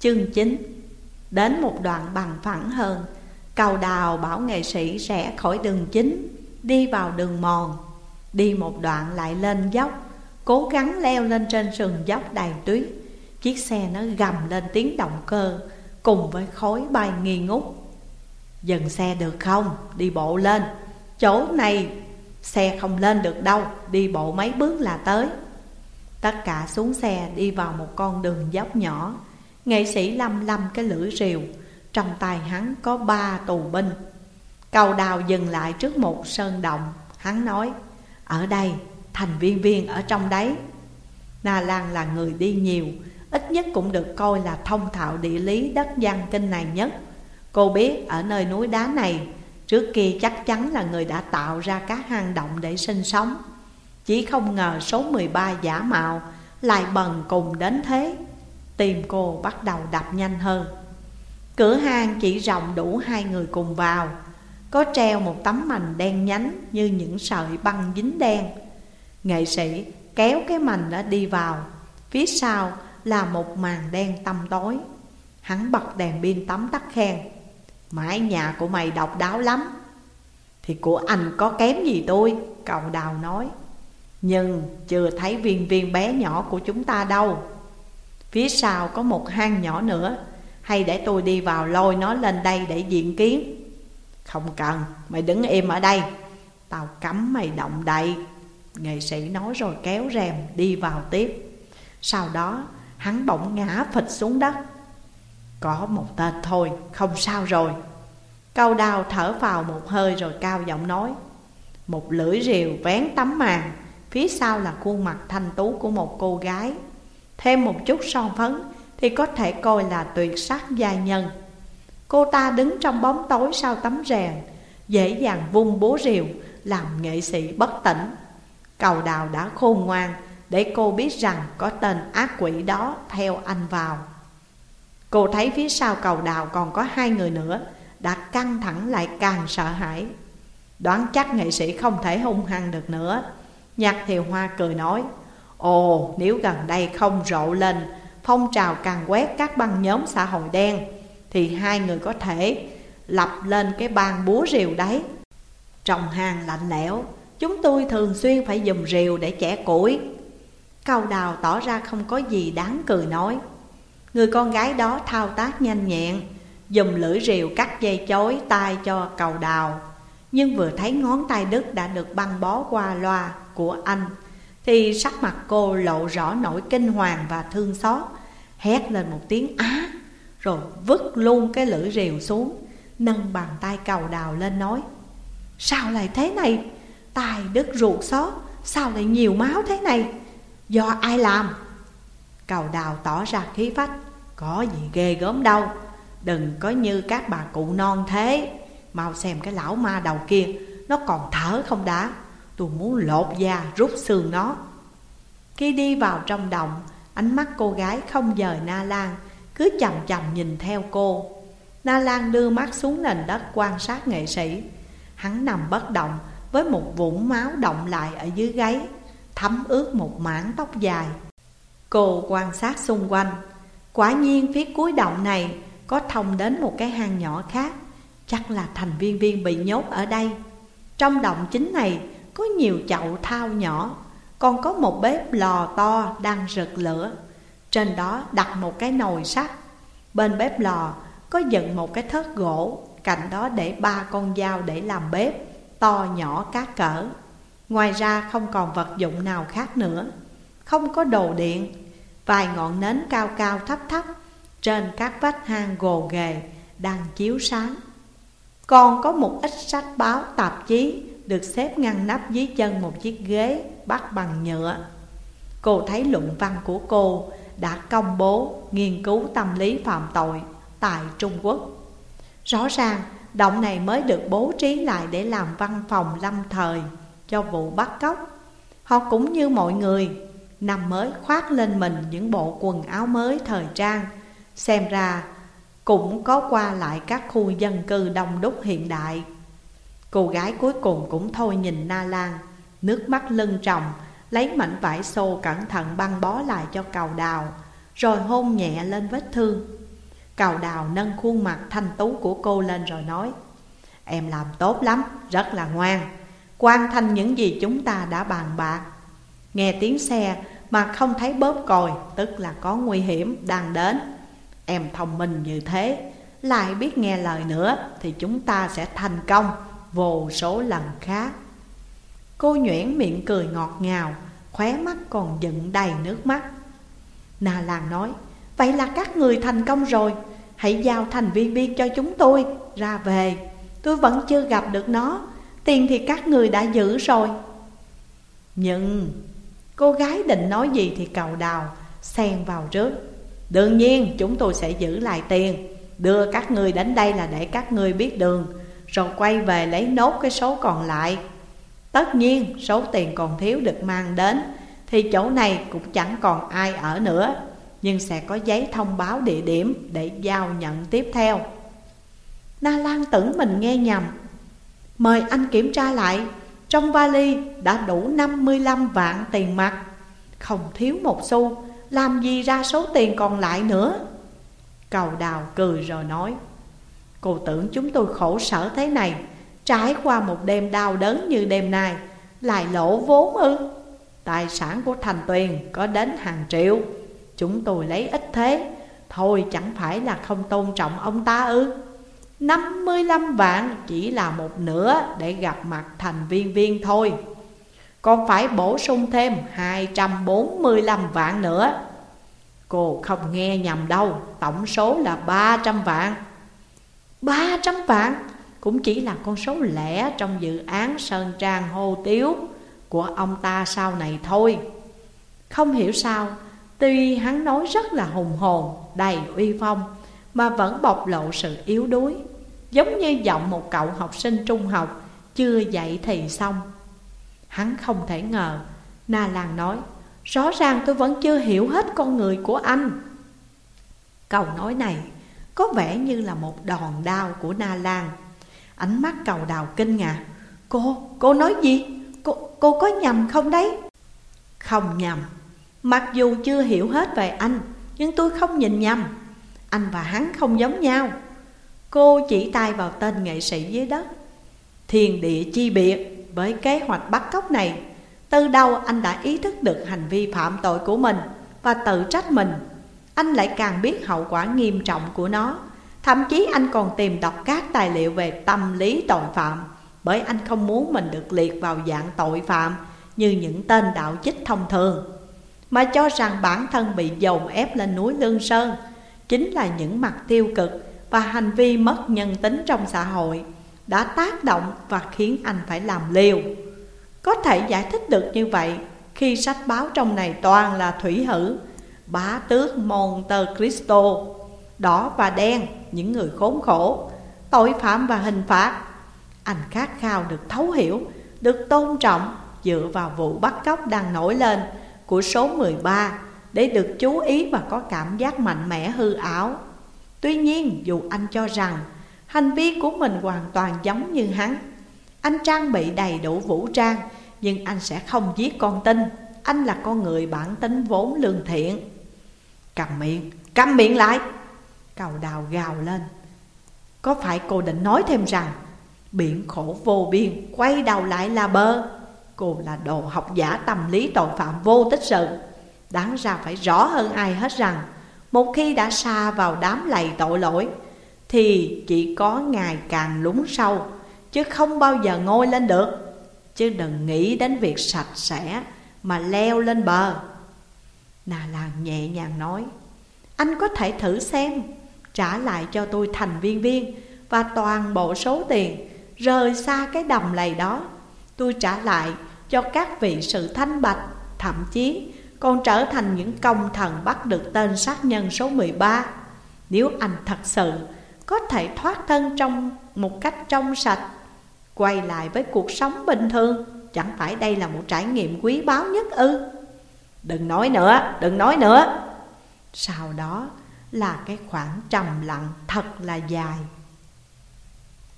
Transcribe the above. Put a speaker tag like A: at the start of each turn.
A: Chương 9 Đến một đoạn bằng phẳng hơn, Cầu đào bảo nghệ sĩ rẽ khỏi đường chính, Đi vào đường mòn. Đi một đoạn lại lên dốc, Cố gắng leo lên trên sườn dốc đầy tuyết. Chiếc xe nó gầm lên tiếng động cơ, Cùng với khói bay nghi ngút. Dừng xe được không? Đi bộ lên. Chỗ này, xe không lên được đâu, Đi bộ mấy bước là tới. Tất cả xuống xe đi vào một con đường dốc nhỏ. Nghệ sĩ lâm lâm cái lưỡi rìu, Trong tay hắn có ba tù binh. Cầu đào dừng lại trước một sơn động, Hắn nói, Ở đây, thành viên viên ở trong đấy. Na Lan là người đi nhiều, Ít nhất cũng được coi là thông thạo địa lý đất gian kinh này nhất. Cô biết ở nơi núi đá này, Trước kia chắc chắn là người đã tạo ra các hang động để sinh sống. Chỉ không ngờ số 13 giả mạo lại bần cùng đến thế. Tim cô bắt đầu đập nhanh hơn. Cửa hang chỉ rộng đủ hai người cùng vào. Có treo một tấm mành đen nhánh như những sợi băng dính đen. Nghệ sĩ kéo cái mành đã đi vào. Phía sau là một màn đen tăm tối. Hắn bật đèn pin tắm tắt khen. Mãi nhà của mày độc đáo lắm. Thì của anh có kém gì tôi? Cậu đào nói. Nhưng chưa thấy viên viên bé nhỏ của chúng ta đâu. Phía sau có một hang nhỏ nữa. Hay để tôi đi vào lôi nó lên đây để diện kiến. Không cần, mày đứng im ở đây. Tao cấm mày động đậy. Nghệ sĩ nói rồi kéo rèm đi vào tiếp. Sau đó hắn bỗng ngã phịch xuống đất. Có một tên thôi, không sao rồi. Câu đào thở vào một hơi rồi cao giọng nói. Một lưỡi rìu vén tấm màn. Phía sau là khuôn mặt thanh tú của một cô gái. Thêm một chút son phấn Thì có thể coi là tuyệt sắc giai nhân. Cô ta đứng trong bóng tối sau tấm rèn Dễ dàng vung búa rìu, Làm nghệ sĩ bất tỉnh. Cầu đào đã khôn ngoan Để cô biết rằng có tên ác quỷ đó theo anh vào. Cô thấy phía sau cầu đào còn có hai người nữa, Đã căng thẳng lại càng sợ hãi. Đoán chắc nghệ sĩ không thể hung hăng được nữa. Nhạc thiều hoa cười nói Ồ, nếu gần đây không rộ lên, Phong trào càng quét các băng nhóm xã hội đen, Thì hai người có thể lập lên cái bàn búa rìu đấy. Trong hàng lạnh lẽo, Chúng tôi thường xuyên phải dùng rìu để chẻ củi. Cao đào tỏ ra không có gì đáng cười nói. Người con gái đó thao tác nhanh nhẹn Dùng lưỡi rìu cắt dây chối tay cho cầu đào. Nhưng vừa thấy ngón tay đứt đã được băng bó qua loa của anh thì sắc mặt cô lộ rõ nỗi kinh hoàng và thương xót. Hét lên một tiếng, á! Rồi vứt luôn cái lưỡi rìu xuống, Nâng bàn tay cầu đào lên nói, Sao lại thế này? Tài đứt ruột xót, Sao lại nhiều máu thế này? Do ai làm? Cầu đào tỏ ra khí phách, Có gì ghê gớm đâu. Đừng có như các bà cụ non thế. Mau xem cái lão ma đầu kia, Nó còn thở không đã. Tôi muốn lột da, rút xương nó. Khi đi vào trong động, Ánh mắt cô gái không dời Na Lan, Cứ chầm chầm nhìn theo cô. Na Lan đưa mắt xuống nền đất quan sát nghệ sĩ. Hắn nằm bất động, với một vũng máu động lại ở dưới gáy, Thấm ướt một mảng tóc dài. Cô quan sát xung quanh. Quả nhiên phía cuối động này có thông đến một cái hang nhỏ khác, Chắc là thành viên viên bị nhốt ở đây. Trong động chính này có nhiều chậu thao nhỏ, Còn có một bếp lò to đang rực lửa. Trên đó đặt một cái nồi sắt. Bên bếp lò có dựng một cái thớt gỗ, Cạnh đó để ba con dao để làm bếp, To nhỏ các cỡ. Ngoài ra không còn vật dụng nào khác nữa. Không có đồ điện, Vài ngọn nến cao cao thấp thấp Trên các vách hang gồ ghề Đang chiếu sáng. Còn có một ít sách báo tạp chí được xếp ngăn nắp dưới chân một chiếc ghế bắt bằng nhựa. Cô thấy luận văn của cô đã công bố nghiên cứu tâm lý phạm tội tại Trung Quốc. Rõ ràng, Động này mới được bố trí lại để làm văn phòng lâm thời cho vụ bắt cóc. Họ cũng như mọi người, Năm mới khoác lên mình những bộ quần áo mới thời trang. Xem ra cũng có qua lại các khu dân cư đông đúc hiện đại. Cô gái cuối cùng cũng thôi nhìn Na Lan Nước mắt lưng tròng Lấy mảnh vải xô cẩn thận băng bó lại cho cầu đào Rồi hôn nhẹ lên vết thương. Cầu đào nâng khuôn mặt thanh tú của cô lên rồi nói Em làm tốt lắm, rất là ngoan. Quan thanh những gì chúng ta đã bàn bạc. Nghe tiếng xe mà không thấy bóp còi Tức là có nguy hiểm đang đến. Em thông minh như thế Lại biết nghe lời nữa Thì chúng ta sẽ thành công vô số lần khác. Cô nhuyễn miệng cười ngọt ngào, Khóe mắt còn dựng đầy nước mắt. Na làng nói, Vậy là các người thành công rồi. Hãy giao thành viên viên cho chúng tôi, Ra về. Tôi vẫn chưa gặp được nó. Tiền thì các người đã giữ rồi. Nhưng Cô gái định nói gì thì cầu đào, Xen vào trước Đương nhiên, chúng tôi sẽ giữ lại tiền. Đưa các người đến đây là để các người biết đường. Rồi quay về lấy nốt cái số còn lại. Tất nhiên, số tiền còn thiếu được mang đến, Thì chỗ này cũng chẳng còn ai ở nữa, Nhưng sẽ có giấy thông báo địa điểm để giao nhận tiếp theo. Na Lan tưởng mình nghe nhầm. Mời anh kiểm tra lại, Trong vali đã đủ 55 vạn tiền mặt. Không thiếu một xu, Làm gì ra số tiền còn lại nữa? Cầu đào cười rồi nói. Cô tưởng chúng tôi khổ sở thế này, Trải qua một đêm đau đớn như đêm nay, Lại lỗ vốn ư. Tài sản của Thành Tuyền có đến hàng triệu. Chúng tôi lấy ít thế, Thôi chẳng phải là không tôn trọng ông ta ư. 55 vạn chỉ là một nửa để gặp mặt thành viên viên thôi. Còn phải bổ sung thêm 245 vạn nữa. Cô không nghe nhầm đâu, Tổng số là 300 vạn. 300 vạn. Cũng chỉ là con số lẻ trong dự án Sơn Trang Hô Tiếu của ông ta sau này thôi. Không hiểu sao Tuy hắn nói rất là hùng hồn, đầy uy phong Mà vẫn bộc lộ sự yếu đuối. Giống như giọng một cậu học sinh trung học Chưa dạy thì xong. Hắn không thể ngờ Na Lan nói Rõ ràng tôi vẫn chưa hiểu hết con người của anh. Câu nói này có vẻ như là một đòn đao của Na Lan. Ánh mắt cầu đào kinh ngạc. Cô, cô nói gì? Cô, cô có nhầm không đấy? Không nhầm. Mặc dù chưa hiểu hết về anh Nhưng tôi không nhìn nhầm. Anh và hắn không giống nhau. Cô chỉ tay vào tên nghệ sĩ dưới đất. Thiền địa chi biệt Với kế hoạch bắt cóc này Từ đâu anh đã ý thức được hành vi phạm tội của mình Và tự trách mình. Anh lại càng biết hậu quả nghiêm trọng của nó Thậm chí anh còn tìm đọc các tài liệu về tâm lý tội phạm Bởi anh không muốn mình được liệt vào dạng tội phạm Như những tên đạo chích thông thường Mà cho rằng bản thân bị dồn ép lên núi Lương Sơn Chính là những mặt tiêu cực và hành vi mất nhân tính trong xã hội đã tác động và khiến anh phải làm liều. Có thể giải thích được như vậy khi sách báo trong này toàn là thủy hử, bá tước Monte Cristo, đỏ và đen, những người khốn khổ, tội phạm và hình phạt. Anh khát khao được thấu hiểu, được tôn trọng dựa vào vụ bắt cóc đang nổi lên của số 13 để được chú ý và có cảm giác mạnh mẽ hư ảo. Tuy nhiên dù anh cho rằng hành vi của mình hoàn toàn giống như hắn Anh trang bị đầy đủ vũ trang Nhưng anh sẽ không giết con tin Anh là con người bản tính vốn lương thiện Cầm miệng, cầm miệng lại. Cầu đào gào lên. Có phải cô định nói thêm rằng Biển khổ vô biên Quay đầu lại là bờ Cô là đồ học giả tâm lý tội phạm vô tích sự. Đáng ra phải rõ hơn ai hết rằng một khi đã xa vào đám lầy tội lỗi Thì chỉ có ngày càng lún sâu Chứ không bao giờ ngôi lên được. Chứ đừng nghĩ đến việc sạch sẽ Mà leo lên bờ. Nà Lan nhẹ nhàng nói, Anh có thể thử xem. Trả lại cho tôi thành viên viên Và toàn bộ số tiền Rời xa cái đầm lầy đó. Tôi trả lại cho các vị sự thanh bạch, Thậm chí còn trở thành những công thần bắt được tên sát nhân số 13 Nếu anh thật sự có thể thoát thân trong một cách trong sạch, Quay lại với cuộc sống bình thường, Chẳng phải đây là một trải nghiệm quý báu nhất ư? Đừng nói nữa, đừng nói nữa. Sau đó là cái khoảng trầm lặng thật là dài.